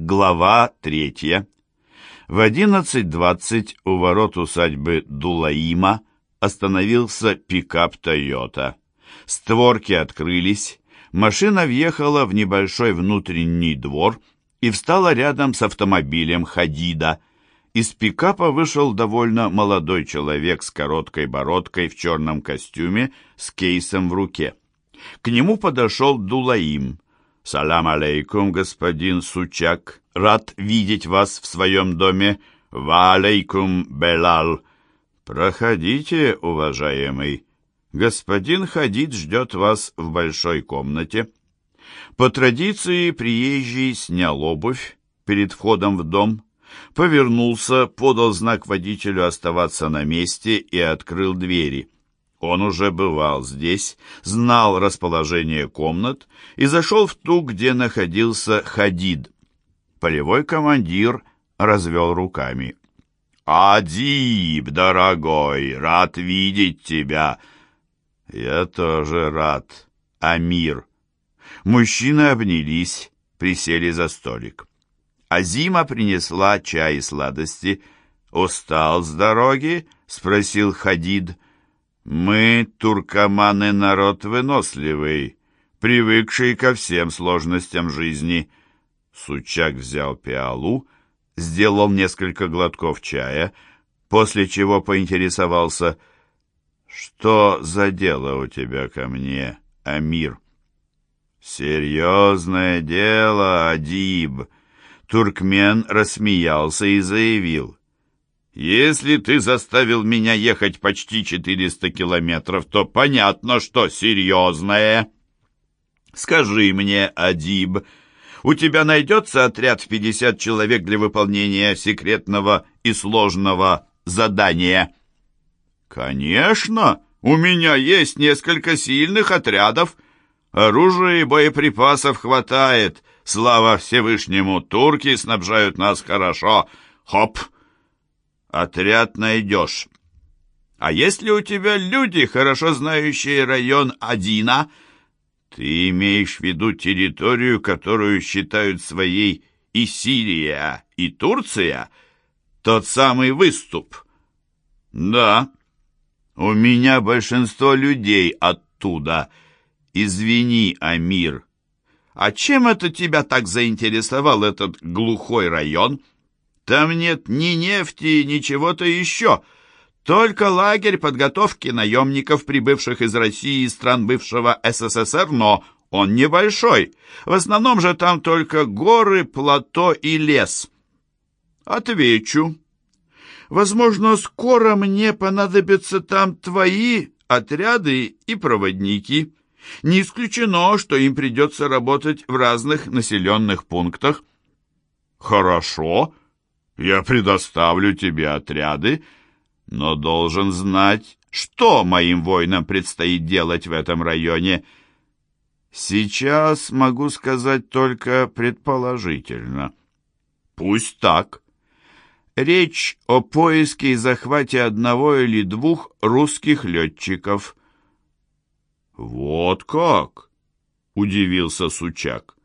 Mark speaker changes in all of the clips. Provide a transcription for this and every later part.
Speaker 1: Глава третья. В 11.20 у ворот усадьбы Дулаима остановился пикап «Тойота». Створки открылись, машина въехала в небольшой внутренний двор и встала рядом с автомобилем Хадида. Из пикапа вышел довольно молодой человек с короткой бородкой в черном костюме с кейсом в руке. К нему подошел Дулаим – «Салам алейкум, господин Сучак. Рад видеть вас в своем доме. Ва алейкум, Белал. Проходите, уважаемый. Господин Хадид ждет вас в большой комнате». По традиции приезжий снял обувь перед входом в дом, повернулся, подал знак водителю оставаться на месте и открыл двери. Он уже бывал здесь, знал расположение комнат и зашел в ту, где находился Хадид. Полевой командир развел руками. «Адиб, дорогой, рад видеть тебя!» «Я тоже рад, Амир!» Мужчины обнялись, присели за столик. Азима принесла чай и сладости. «Устал с дороги?» — спросил Хадид. Мы, туркоманы, народ выносливый, привыкший ко всем сложностям жизни. Сучак взял пиалу, сделал несколько глотков чая, после чего поинтересовался, «Что за дело у тебя ко мне, Амир?» «Серьезное дело, Адиб!» Туркмен рассмеялся и заявил, если ты заставил меня ехать почти 400 километров, то понятно, что серьезное. Скажи мне, Адиб, у тебя найдется отряд в 50 человек для выполнения секретного и сложного задания? Конечно, у меня есть несколько сильных отрядов. Оружия и боеприпасов хватает. Слава Всевышнему, турки снабжают нас хорошо. Хоп! Отряд найдешь. А если у тебя люди, хорошо знающие район Адина, ты имеешь в виду территорию, которую считают своей и Сирия, и Турция, тот самый выступ? Да, у меня большинство людей оттуда. Извини, Амир. А чем это тебя так заинтересовал этот глухой район?» Там нет ни нефти, ни чего-то еще. Только лагерь подготовки наемников, прибывших из России и стран бывшего СССР, но он небольшой. В основном же там только горы, плато и лес. Отвечу. Возможно, скоро мне понадобятся там твои отряды и проводники. Не исключено, что им придется работать в разных населенных пунктах. Хорошо, я предоставлю тебе отряды, но должен знать, что моим воинам предстоит делать в этом районе. Сейчас могу сказать только предположительно. Пусть так. Речь о поиске и захвате одного или двух русских летчиков. Вот как? Удивился Сучак.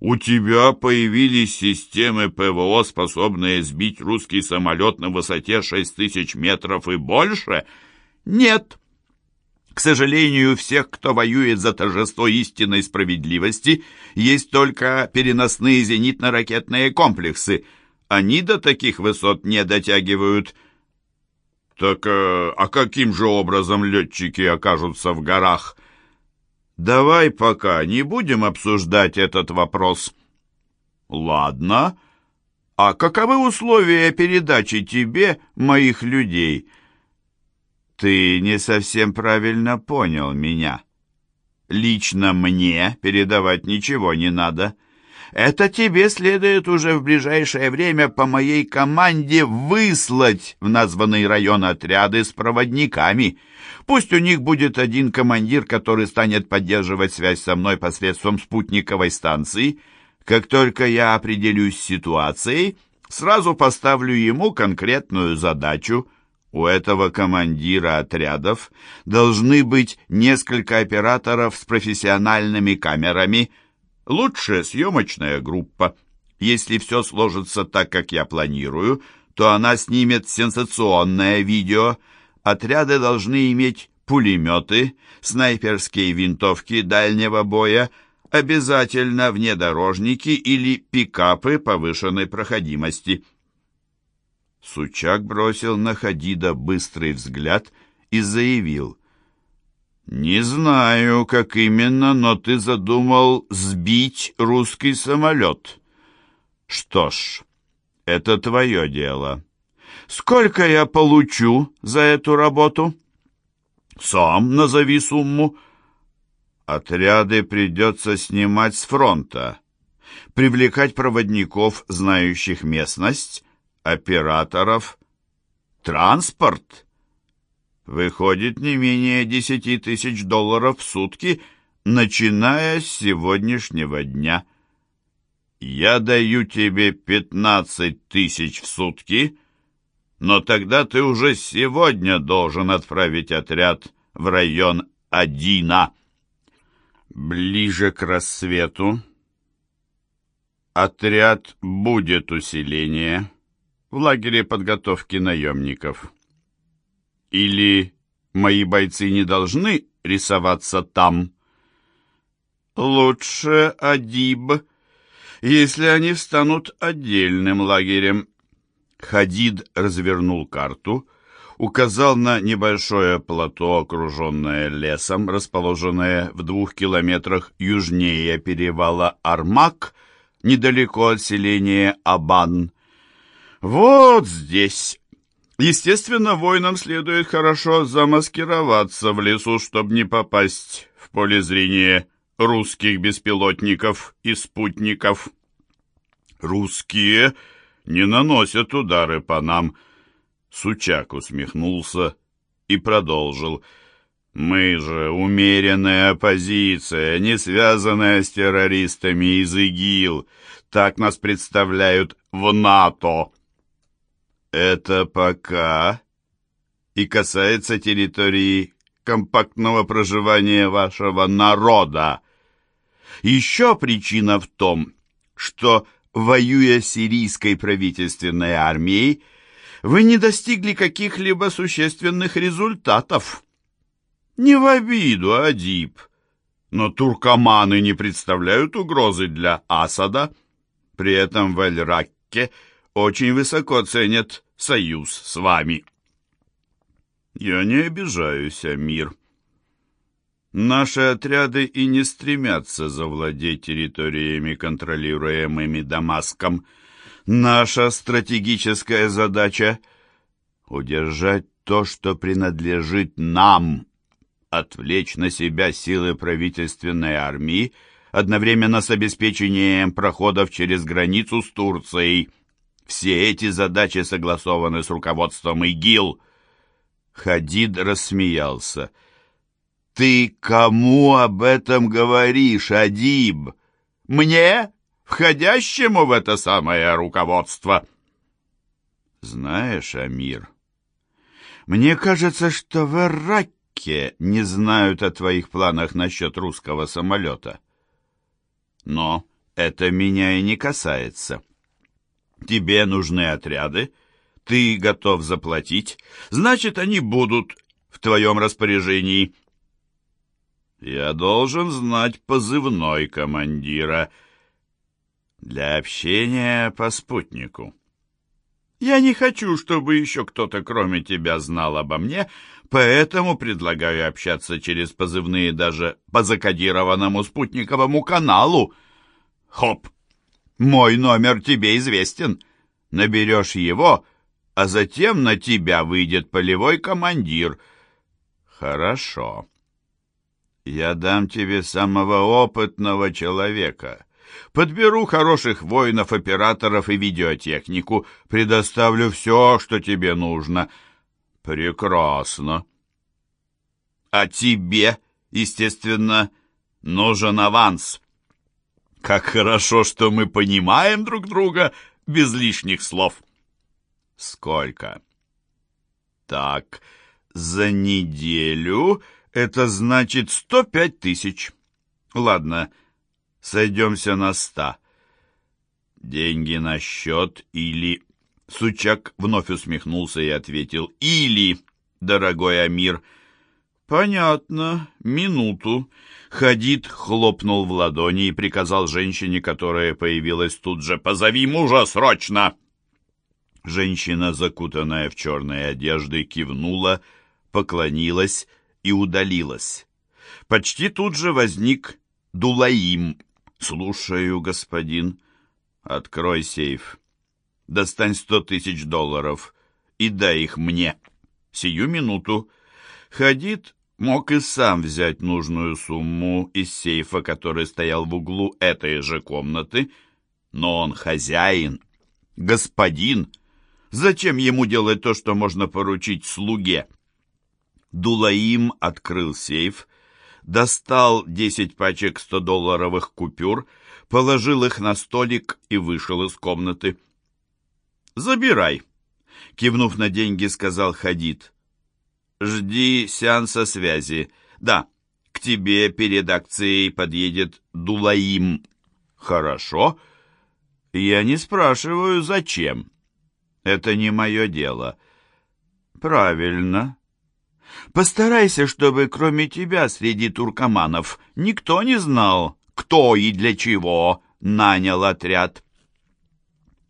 Speaker 1: У тебя появились системы ПВО, способные сбить русский самолет на высоте 6000 метров и больше? Нет. К сожалению, всех, кто воюет за торжество истинной справедливости, есть только переносные зенитно-ракетные комплексы. Они до таких высот не дотягивают. Так э, а каким же образом летчики окажутся в горах? Давай пока не будем обсуждать этот вопрос. Ладно. А каковы условия передачи тебе моих людей? Ты не совсем правильно понял меня. Лично мне передавать ничего не надо. Это тебе следует уже в ближайшее время по моей команде выслать в названный район отряды с проводниками. Пусть у них будет один командир, который станет поддерживать связь со мной посредством спутниковой станции. Как только я определюсь с ситуацией, сразу поставлю ему конкретную задачу. У этого командира отрядов должны быть несколько операторов с профессиональными камерами – Лучшая съемочная группа. Если все сложится так, как я планирую, то она снимет сенсационное видео. Отряды должны иметь пулеметы, снайперские винтовки дальнего боя, обязательно внедорожники или пикапы повышенной проходимости. Сучак бросил на Хадида быстрый взгляд и заявил. «Не знаю, как именно, но ты задумал сбить русский самолет». «Что ж, это твое дело. Сколько я получу за эту работу?» «Сам назови сумму». «Отряды придется снимать с фронта, привлекать проводников, знающих местность, операторов, транспорт. Выходит не менее десяти тысяч долларов в сутки, начиная с сегодняшнего дня. Я даю тебе пятнадцать тысяч в сутки, но тогда ты уже сегодня должен отправить отряд в район Адина. Ближе к рассвету отряд будет усиление в лагере подготовки наемников. Или мои бойцы не должны рисоваться там? Лучше Адиб, если они встанут отдельным лагерем. Хадид развернул карту, указал на небольшое плато, окруженное лесом, расположенное в двух километрах южнее перевала Армак, недалеко от селения Абан. Вот здесь. Естественно, воинам следует хорошо замаскироваться в лесу, чтобы не попасть в поле зрения русских беспилотников и спутников. Русские не наносят удары по нам. Сучак усмехнулся и продолжил. Мы же умеренная оппозиция, не связанная с террористами из ИГИЛ. Так нас представляют в НАТО. Это пока и касается территории компактного проживания вашего народа. Еще причина в том, что, воюя с сирийской правительственной армией, вы не достигли каких-либо существенных результатов. Не в обиду, Адиб, но туркоманы не представляют угрозы для Асада. При этом в Эль-Ракке – очень высоко ценят союз с вами. Я не обижаюсь, Амир. Наши отряды и не стремятся завладеть территориями, контролируемыми Дамаском. Наша стратегическая задача — удержать то, что принадлежит нам, отвлечь на себя силы правительственной армии, одновременно с обеспечением проходов через границу с Турцией — все эти задачи согласованы с руководством ИГИЛ. Хадид рассмеялся. «Ты кому об этом говоришь, Адиб? Мне, входящему в это самое руководство?» «Знаешь, Амир, мне кажется, что в Ираке не знают о твоих планах насчет русского самолета. Но это меня и не касается». Тебе нужны отряды, ты готов заплатить, значит, они будут в твоем распоряжении. Я должен знать позывной командира для общения по спутнику. Я не хочу, чтобы еще кто-то, кроме тебя, знал обо мне, поэтому предлагаю общаться через позывные даже по закодированному спутниковому каналу. Хоп! Мой номер тебе известен. Наберешь его, а затем на тебя выйдет полевой командир. Хорошо. Я дам тебе самого опытного человека. Подберу хороших воинов, операторов и видеотехнику. Предоставлю все, что тебе нужно. Прекрасно. А тебе, естественно, нужен аванс. Как хорошо, что мы понимаем друг друга без лишних слов. Сколько? Так, за неделю это значит сто пять тысяч. Ладно, сойдемся на ста. Деньги на счет или... Сучак вновь усмехнулся и ответил «Или, дорогой Амир». «Понятно. Минуту». Хадид хлопнул в ладони и приказал женщине, которая появилась тут же, «Позови мужа срочно!» Женщина, закутанная в черные одежды, кивнула, поклонилась и удалилась. Почти тут же возник Дулаим. «Слушаю, господин. Открой сейф. Достань сто тысяч долларов и дай их мне. Сию минуту». Хадид мог и сам взять нужную сумму из сейфа, который стоял в углу этой же комнаты, но он хозяин, господин. Зачем ему делать то, что можно поручить слуге? Дулаим открыл сейф, достал 10 пачек 100-долларовых купюр, положил их на столик и вышел из комнаты. «Забирай», — кивнув на деньги, сказал Хадид. «Жди сеанса связи. Да, к тебе перед акцией подъедет Дулаим». «Хорошо. Я не спрашиваю, зачем. Это не мое дело». «Правильно. Постарайся, чтобы кроме тебя среди туркоманов никто не знал, кто и для чего нанял отряд».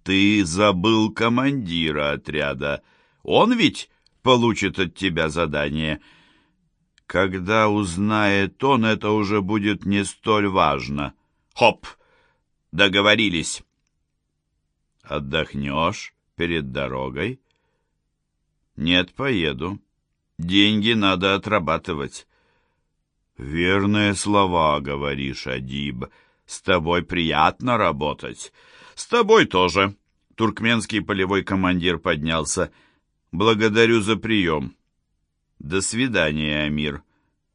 Speaker 1: «Ты забыл командира отряда. Он ведь получит от тебя задание. Когда узнает он, это уже будет не столь важно. Хоп! Договорились. Отдохнешь перед дорогой? Нет, поеду. Деньги надо отрабатывать. Верные слова говоришь, Адиб. С тобой приятно работать. С тобой тоже. Туркменский полевой командир поднялся. Благодарю за прием. До свидания, Амир.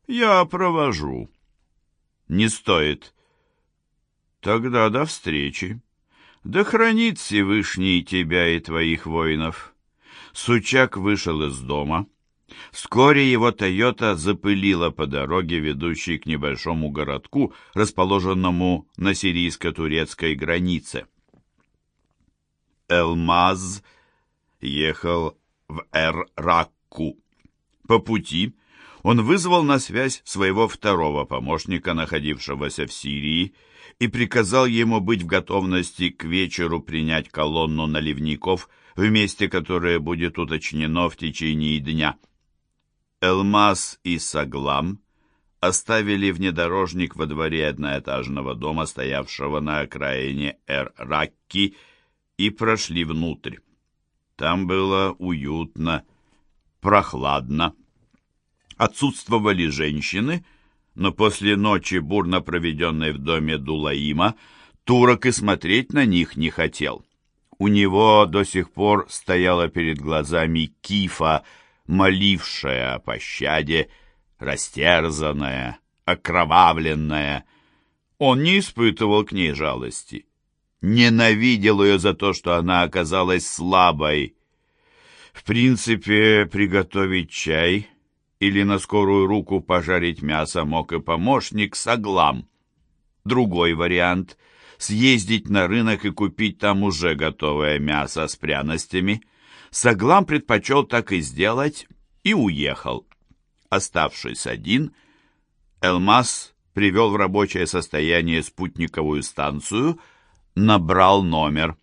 Speaker 1: Я провожу. Не стоит. Тогда до встречи. Да хранит Всевышний тебя и твоих воинов. Сучак вышел из дома. Вскоре его «Тойота» запылила по дороге, ведущей к небольшому городку, расположенному на сирийско-турецкой границе. Элмаз ехал в Эр-Ракку. По пути он вызвал на связь своего второго помощника, находившегося в Сирии, и приказал ему быть в готовности к вечеру принять колонну наливников в месте, которое будет уточнено в течение дня. Элмаз и Саглам оставили внедорожник во дворе одноэтажного дома, стоявшего на окраине Эр-Ракки, и прошли внутрь. Там было уютно, прохладно. Отсутствовали женщины, но после ночи, бурно проведенной в доме Дулаима, турок и смотреть на них не хотел. У него до сих пор стояла перед глазами кифа, молившая о пощаде, растерзанная, окровавленная. Он не испытывал к ней жалости ненавидел ее за то, что она оказалась слабой. В принципе, приготовить чай или на скорую руку пожарить мясо мог и помощник Саглам. Другой вариант — съездить на рынок и купить там уже готовое мясо с пряностями. Саглам предпочел так и сделать и уехал. Оставшись один, Элмаз привел в рабочее состояние спутниковую станцию — набрал номер.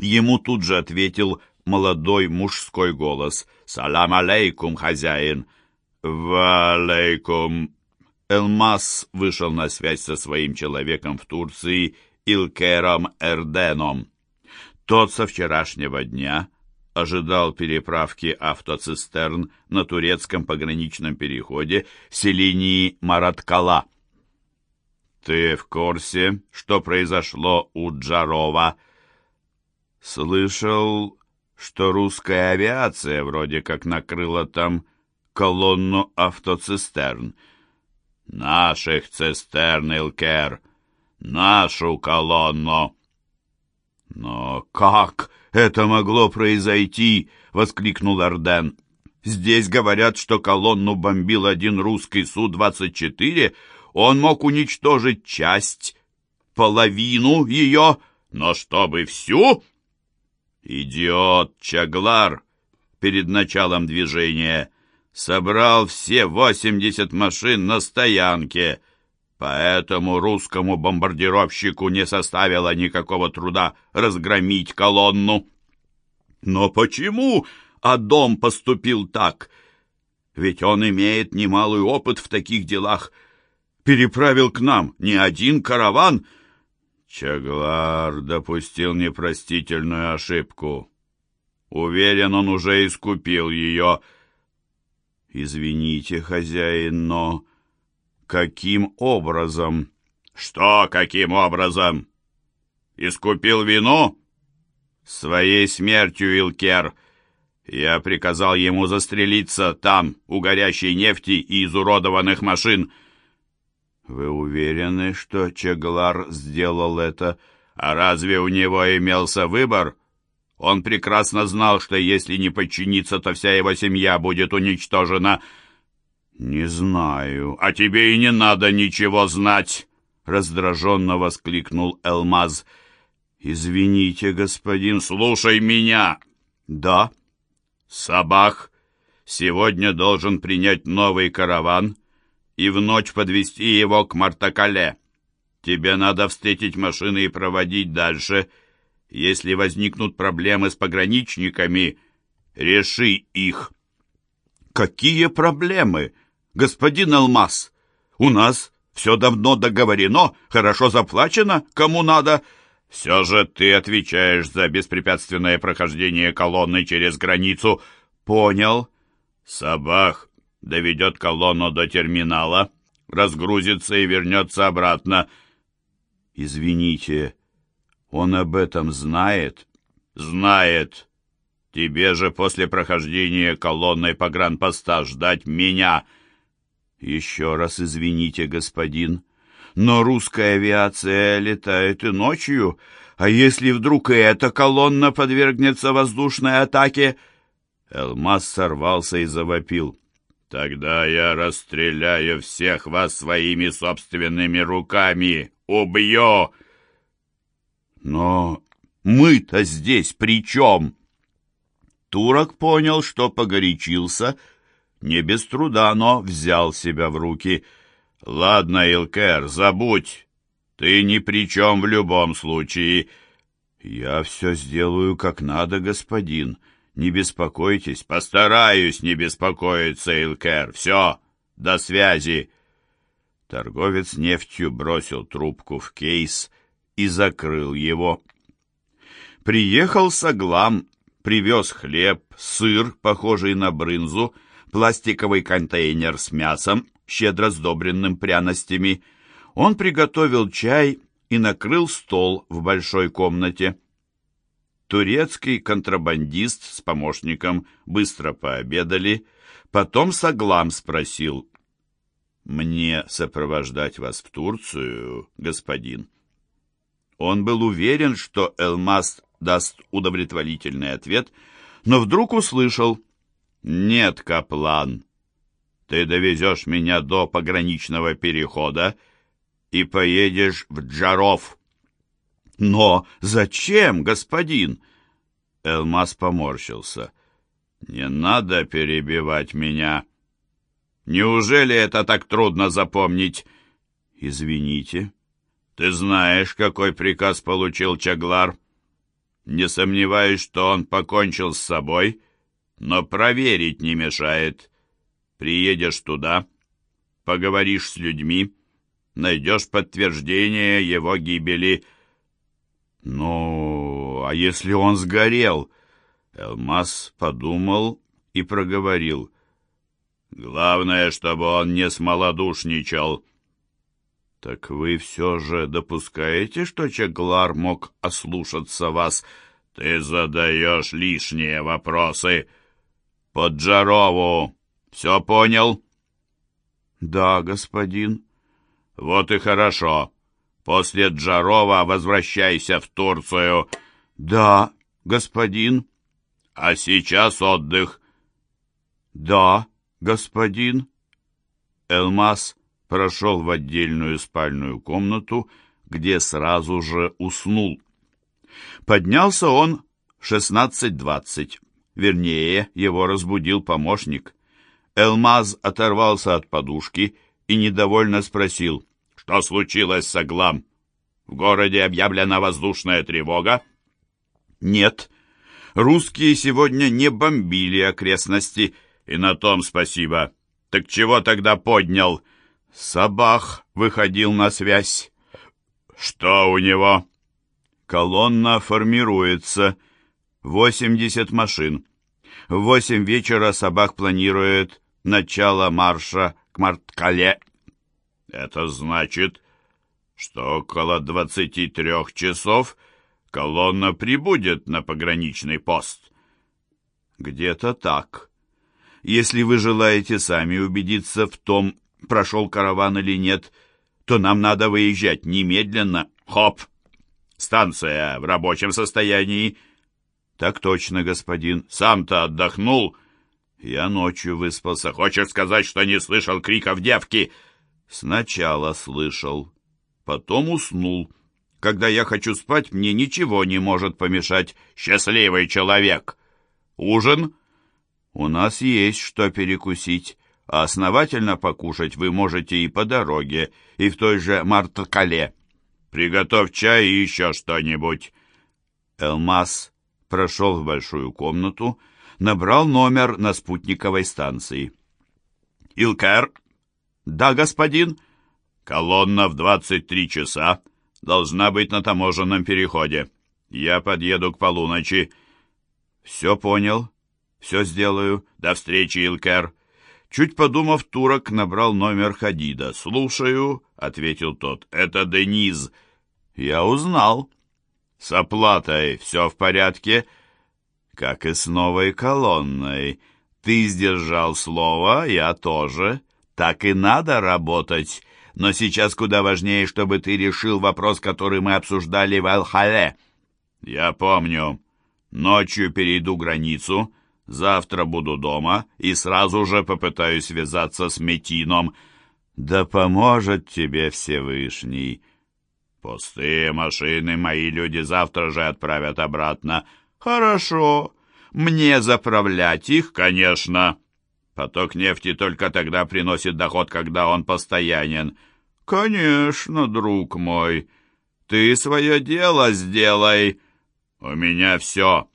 Speaker 1: Ему тут же ответил молодой мужской голос. «Салам алейкум, хозяин!» «Валейкум!» Элмас вышел на связь со своим человеком в Турции Илкером Эрденом. Тот со вчерашнего дня ожидал переправки автоцистерн на турецком пограничном переходе в селении Мараткала. «Ты в курсе, что произошло у Джарова?» «Слышал, что русская авиация вроде как накрыла там колонну автоцистерн». «Наших цистерн, Илкер! Нашу колонну!» «Но как это могло произойти?» — воскликнул Арден. «Здесь говорят, что колонну бомбил один русский Су-24, он мог уничтожить часть, половину ее, Но чтобы всю? Идиот Чаглар перед началом движения собрал все 80 машин на стоянке, поэтому русскому бомбардировщику не составило никакого труда разгромить колонну. Но почему Адом поступил так? Ведь он имеет немалый опыт в таких делах. Переправил к нам не один караван. Чаглар допустил непростительную ошибку. Уверен, он уже искупил ее. Извините, хозяин, но каким образом? Что каким образом? Искупил вину? Своей смертью, Илкер. Я приказал ему застрелиться там, у горящей нефти и изуродованных машин. Вы уверены, что Чеглар сделал это? А разве у него имелся выбор? Он прекрасно знал, что если не подчиниться, то вся его семья будет уничтожена. «Не знаю. А тебе и не надо ничего знать!» Раздраженно воскликнул Элмаз. «Извините, господин, слушай меня!» «Да?» «Сабах сегодня должен принять новый караван и в ночь подвести его к Мартакале. Тебе надо встретить машины и проводить дальше. Если возникнут проблемы с пограничниками, реши их». «Какие проблемы, господин Алмаз? У нас все давно договорено, хорошо заплачено, кому надо». «Все же ты отвечаешь за беспрепятственное прохождение колонны через границу». «Понял». «Сабах доведет колонну до терминала, разгрузится и вернется обратно». «Извините, он об этом знает?» «Знает. Тебе же после прохождения колонной погранпоста ждать меня». «Еще раз извините, господин». Но русская авиация летает и ночью, а если вдруг и эта колонна подвергнется воздушной атаке...» Элмаз сорвался и завопил. «Тогда я расстреляю всех вас своими собственными руками! Убью!» «Но мы-то здесь при чем?» Турок понял, что погорячился, не без труда, но взял себя в руки — «Ладно, Илкер, забудь. Ты ни при чем в любом случае». «Я все сделаю как надо, господин. Не беспокойтесь». «Постараюсь не беспокоиться, Илкер. Все, до связи». Торговец нефтью бросил трубку в кейс и закрыл его. Приехал Саглам, привез хлеб, сыр, похожий на брынзу, пластиковый контейнер с мясом щедро сдобренным пряностями. Он приготовил чай и накрыл стол в большой комнате. Турецкий контрабандист с помощником быстро пообедали, потом Саглам спросил, «Мне сопровождать вас в Турцию, господин?» Он был уверен, что Элмас даст удовлетворительный ответ, но вдруг услышал, «Нет, Каплан, ты довезешь меня до пограничного перехода и поедешь в Джаров. Но зачем, господин? Элмаз поморщился. Не надо перебивать меня. Неужели это так трудно запомнить? Извините. Ты знаешь, какой приказ получил Чаглар? Не сомневаюсь, что он покончил с собой, но проверить не мешает. Приедешь туда, поговоришь с людьми, найдешь подтверждение его гибели. Ну, а если он сгорел? Элмаз подумал и проговорил. Главное, чтобы он не смолодушничал. Так вы все же допускаете, что Чеглар мог ослушаться вас? Ты задаешь лишние вопросы. Под Джарову все понял?» «Да, господин». «Вот и хорошо. После Джарова возвращайся в Турцию». «Да, господин». «А сейчас отдых». «Да, господин». Элмаз прошел в отдельную спальную комнату, где сразу же уснул. Поднялся он в 16.20. Вернее, его разбудил помощник. Элмаз оторвался от подушки и недовольно спросил, «Что случилось с Аглам? В городе объявлена воздушная тревога?» «Нет, русские сегодня не бомбили окрестности, и на том спасибо. Так чего тогда поднял?» Сабах выходил на связь. «Что у него?» «Колонна формируется. 80 машин. В восемь вечера Сабах планирует начало марша к Марткале». «Это значит, что около двадцати трех часов колонна прибудет на пограничный пост». «Где-то так. Если вы желаете сами убедиться в том, прошел караван или нет, то нам надо выезжать немедленно. Хоп! Станция в рабочем состоянии. Так точно, господин. Сам-то отдохнул. Я ночью выспался. Хочешь сказать, что не слышал криков девки? Сначала слышал, потом уснул. Когда я хочу спать, мне ничего не может помешать. Счастливый человек. Ужин? У нас есть что перекусить а основательно покушать вы можете и по дороге, и в той же Марткале. Приготовь чай и еще что-нибудь». Элмаз прошел в большую комнату, набрал номер на спутниковой станции. «Илкер?» «Да, господин». «Колонна в 23 часа должна быть на таможенном переходе. Я подъеду к полуночи». «Все понял. Все сделаю. До встречи, Илкер». Чуть подумав, турок набрал номер Хадида. «Слушаю», — ответил тот, — «это Дениз». «Я узнал». «С оплатой все в порядке?» «Как и с новой колонной. Ты сдержал слово, я тоже. Так и надо работать. Но сейчас куда важнее, чтобы ты решил вопрос, который мы обсуждали в Алхале». «Я помню. Ночью перейду границу» Завтра буду дома и сразу же попытаюсь связаться с Метином. Да поможет тебе Всевышний. Пустые машины мои люди завтра же отправят обратно. Хорошо. Мне заправлять их, конечно. Поток нефти только тогда приносит доход, когда он постоянен. Конечно, друг мой. Ты свое дело сделай. У меня все.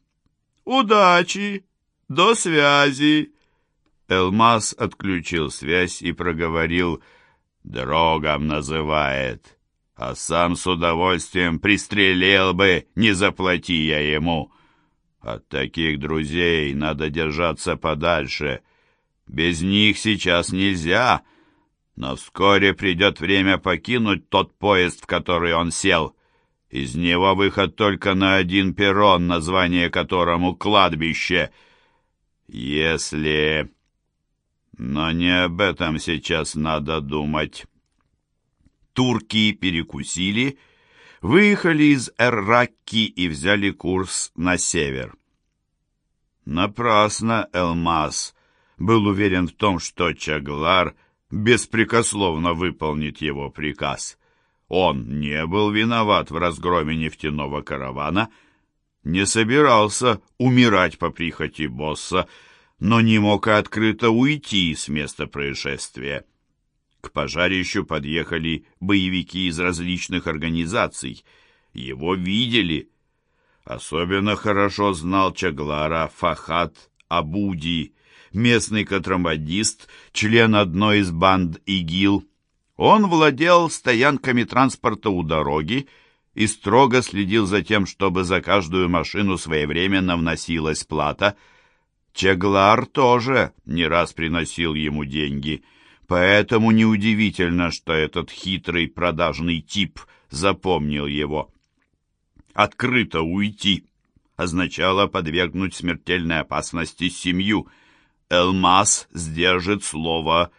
Speaker 1: Удачи! До связи!» Элмаз отключил связь и проговорил «Дрогом называет, а сам с удовольствием пристрелил бы, не заплати я ему. От таких друзей надо держаться подальше. Без них сейчас нельзя, но вскоре придет время покинуть тот поезд, в который он сел». Из него выход только на один перрон, название которому «Кладбище», если... Но не об этом сейчас надо думать. Турки перекусили, выехали из Эрракки и взяли курс на север. Напрасно Элмаз был уверен в том, что Чаглар беспрекословно выполнит его приказ. Он не был виноват в разгроме нефтяного каравана, не собирался умирать по прихоти босса, но не мог открыто уйти с места происшествия. К пожарищу подъехали боевики из различных организаций. Его видели. Особенно хорошо знал Чаглара Фахат Абуди, местный контрабандист, член одной из банд ИГИЛ. Он владел стоянками транспорта у дороги и строго следил за тем, чтобы за каждую машину своевременно вносилась плата. Чеглар тоже не раз приносил ему деньги, поэтому неудивительно, что этот хитрый продажный тип запомнил его. Открыто уйти означало подвергнуть смертельной опасности семью. Элмаз сдержит слово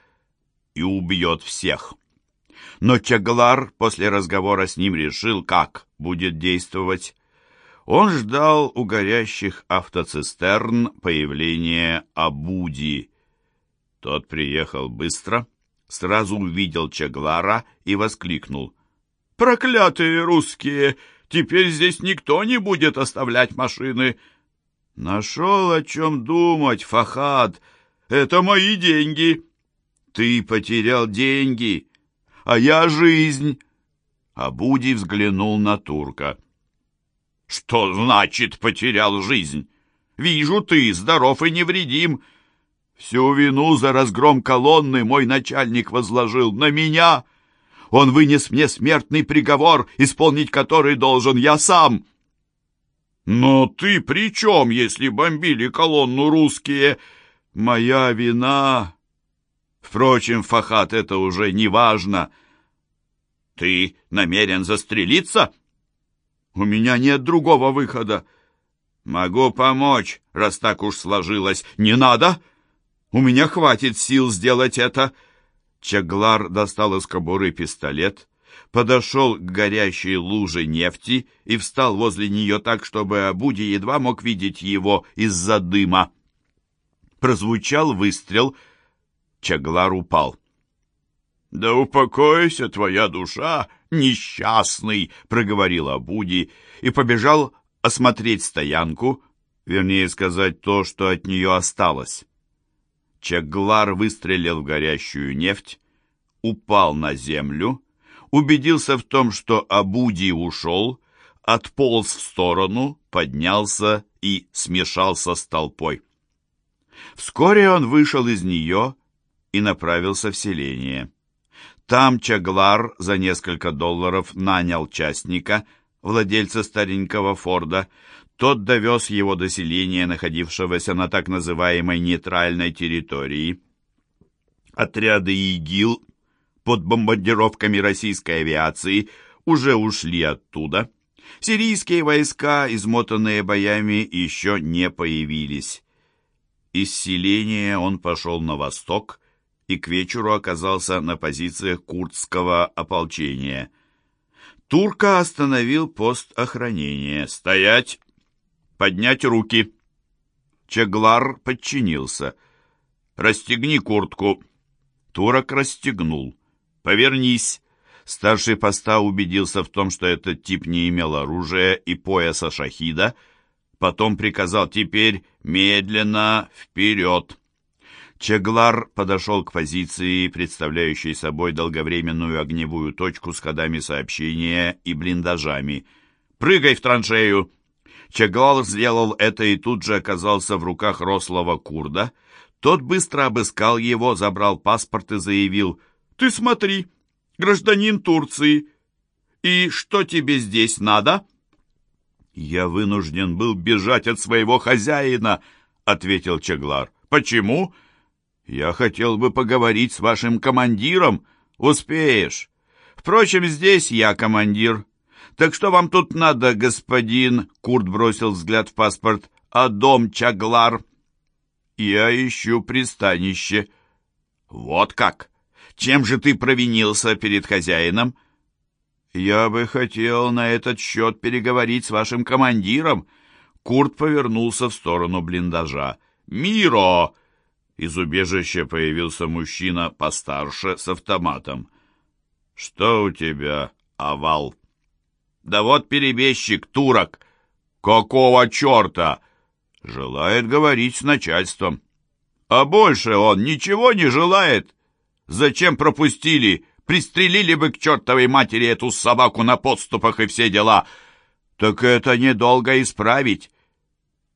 Speaker 1: и убьет всех. Но Чаглар после разговора с ним решил, как будет действовать. Он ждал у горящих автоцистерн появления Абуди. Тот приехал быстро, сразу увидел Чаглара и воскликнул. «Проклятые русские! Теперь здесь никто не будет оставлять машины. Нашел о чем думать, Фахад. Это мои деньги. Ты потерял деньги, а я жизнь. Абуди взглянул на турка. Что значит потерял жизнь? Вижу, ты здоров и невредим. Всю вину за разгром колонны мой начальник возложил на меня. Он вынес мне смертный приговор, исполнить который должен я сам. Но ты при чем, если бомбили колонну русские? Моя вина. Впрочем, Фахат, это уже не важно. Ты намерен застрелиться? У меня нет другого выхода. Могу помочь, раз так уж сложилось. Не надо. У меня хватит сил сделать это. Чаглар достал из кобуры пистолет, подошел к горящей луже нефти и встал возле нее так, чтобы Абуди едва мог видеть его из-за дыма. Прозвучал выстрел. Чаглар упал. «Да упокойся твоя душа, несчастный!» — проговорил Абуди и побежал осмотреть стоянку, вернее сказать, то, что от нее осталось. Чаглар выстрелил в горящую нефть, упал на землю, убедился в том, что Абуди ушел, отполз в сторону, поднялся и смешался с толпой. Вскоре он вышел из нее и направился в селение. Там Чаглар за несколько долларов нанял частника, владельца старенького Форда, тот довез его до селения, находившегося на так называемой нейтральной территории. Отряды ИГИЛ под бомбардировками российской авиации уже ушли оттуда. Сирийские войска, измотанные боями, еще не появились. Из селения он пошел на восток и к вечеру оказался на позициях курдского ополчения. Турка остановил пост охранения. «Стоять! Поднять руки. Чеглар подчинился. «Расстегни куртку». Турок расстегнул. «Повернись». Старший поста убедился в том, что этот тип не имел оружия и пояса шахида. Потом приказал «теперь медленно вперед». Чеглар подошел к позиции, представляющей собой долговременную огневую точку с ходами сообщения и блиндажами. «Прыгай в траншею!» Чагал сделал это и тут же оказался в руках рослого курда. Тот быстро обыскал его, забрал паспорт и заявил, «Ты смотри, гражданин Турции, и что тебе здесь надо?» «Я вынужден был бежать от своего хозяина», — ответил Чеглар. «Почему?» «Я хотел бы поговорить с вашим командиром. Успеешь. Впрочем, здесь я командир. «Так что вам тут надо, господин?» Курт бросил взгляд в паспорт. «А дом Чаглар?» «Я ищу пристанище». «Вот как? Чем же ты провинился перед хозяином?» «Я бы хотел на этот счет переговорить с вашим командиром». Курт повернулся в сторону блиндажа. «Миро!» Из убежища появился мужчина постарше с автоматом. «Что у тебя, овал?» Да вот перебежчик, турок. Какого черта? Желает говорить с начальством. А больше он ничего не желает. Зачем пропустили? Пристрелили бы к чертовой матери эту собаку на подступах и все дела. Так это недолго исправить.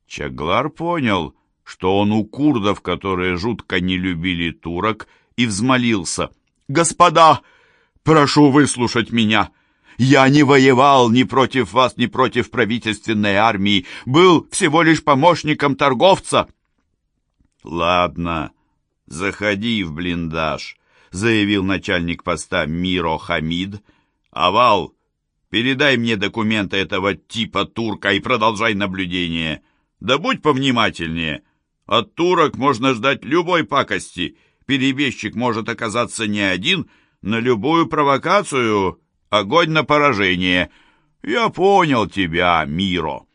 Speaker 1: Чаглар понял, что он у курдов, которые жутко не любили турок, и взмолился. «Господа, прошу выслушать меня!» Я не воевал ни против вас, ни против правительственной армии. Был всего лишь помощником торговца». «Ладно, заходи в блиндаж», — заявил начальник поста Миро Хамид. «Авал, передай мне документы этого типа турка и продолжай наблюдение. Да будь повнимательнее. От турок можно ждать любой пакости. Перебежчик может оказаться не один, на любую провокацию Огонь на поражение. Я понял тебя, Миро.